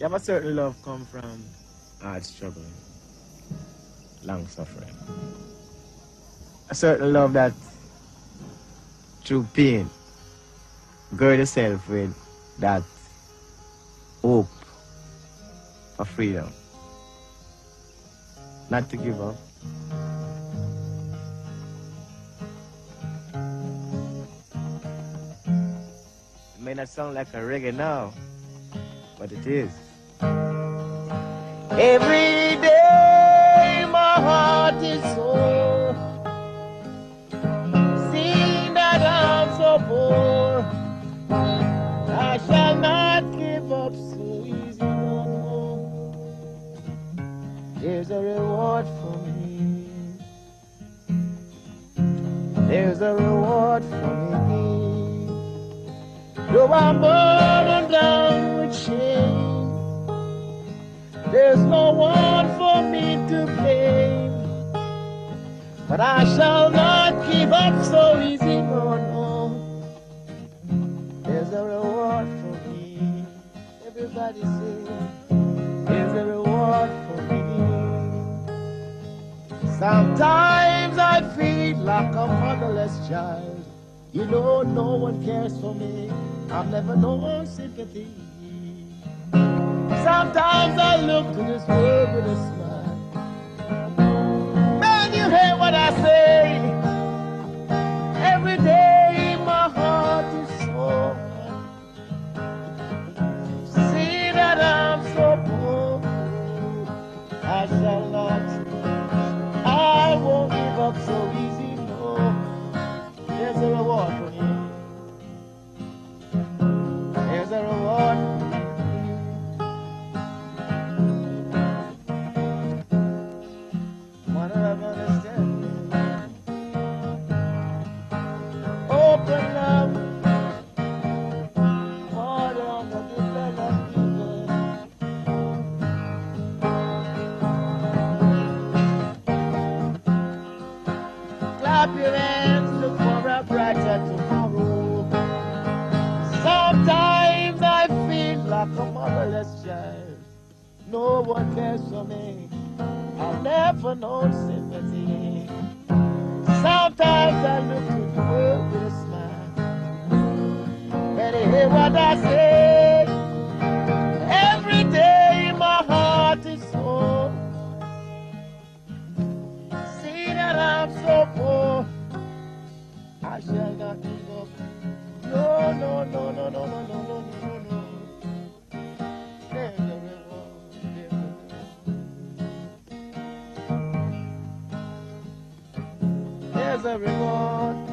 You have a certain love come from hard struggle, long suffering. A certain love that through pain, gird yourself with that hope for freedom. Not to give up. It may not sound like a reggae now, but it is. Every day my heart is sore. Seeing that I'm so poor, I shall not give up so easy no more. There's a reward for me. There's a reward for me. Though I'm burdened down with shame. There's no one for me to blame. But I shall not give up so easy, no, no. There's a reward for me. Everybody say, there's a reward for me. Sometimes I feel like a motherless child. You know, no one cares for me. I've never known sympathy. Sometimes I look to this world with a smile. Man, you hear what I say. Every day my heart is sore. See that I'm so poor. I shall not. I won't give up so easy, no. There's a Hands, look for a brighter tomorrow. Sometimes I feel like a motherless child. No one cares for me. I've never known sympathy. Sometimes I look to the world with a smile. You hear what I say? everyone.